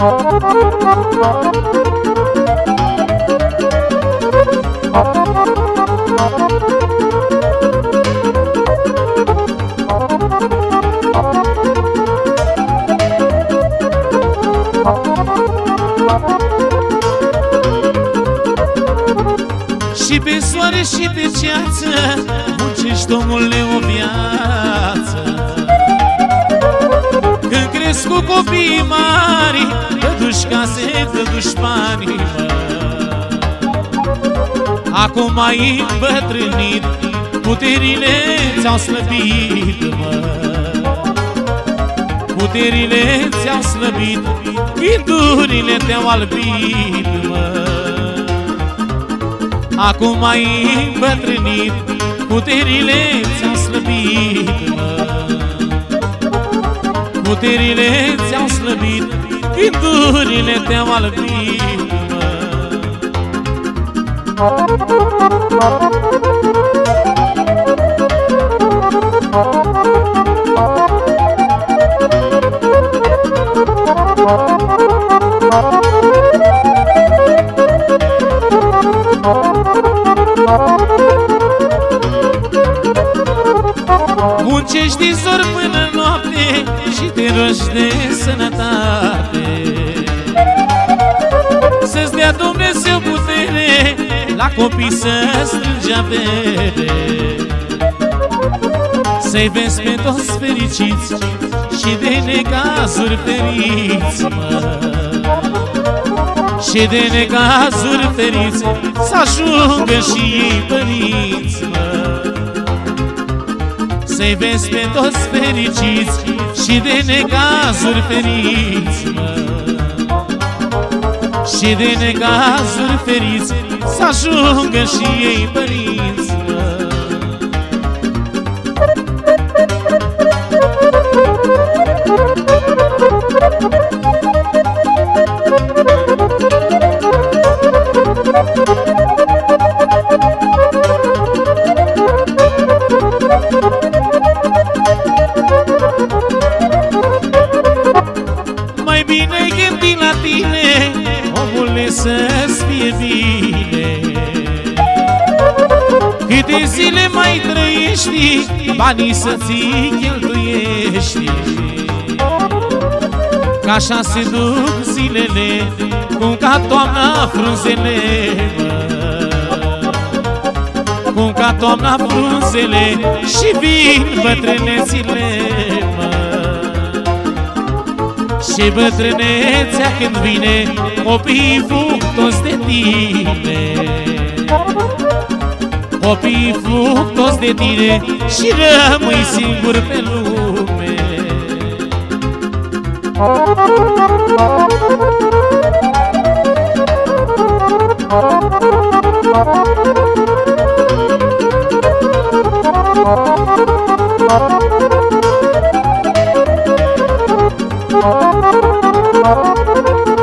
Și pe soare și pe ceață Muncești, omule, o viață. Când cresc cu copii mari Te duci case, te duci bani, mă. Acum ai îmbătrânit Puterile ți-au slăbit, mă. Puterile ți-au slăbit Gândurile te-au albit, mă. Acum ai îmbătrânit Puterile ți-au slăbit, mă Puterile ți-au slăbit Gândurile te-au albit, mă Muncești din zor până noapte Și te rogi de sănătate. Să-ți dea Dumnezeu putere La copii să strângi avere. Să-i vezi pe toți fericiți Și de necazuri feriți, mă. Și de necazuri feriți Să ajungă și ei părinți, mă să-i vezi pe toți fericiți Și de necazuri feriți, mă. Și de necazuri feriți Să ajungă și ei părinți, mă Mai bine gândi la tine Omule să-ți fie bine Câte zile mai trăiești Banii să-ți cheltuiești Ca așa se duc zilele Cum ca toamna frunzele mă. Cum ca toamna frunzele Și vin bătrânețile mă. Și bătrânețea când vine Copiii fug toți de tine. Copiii fug toți de tine Și rămâi singur pe lume Thank you.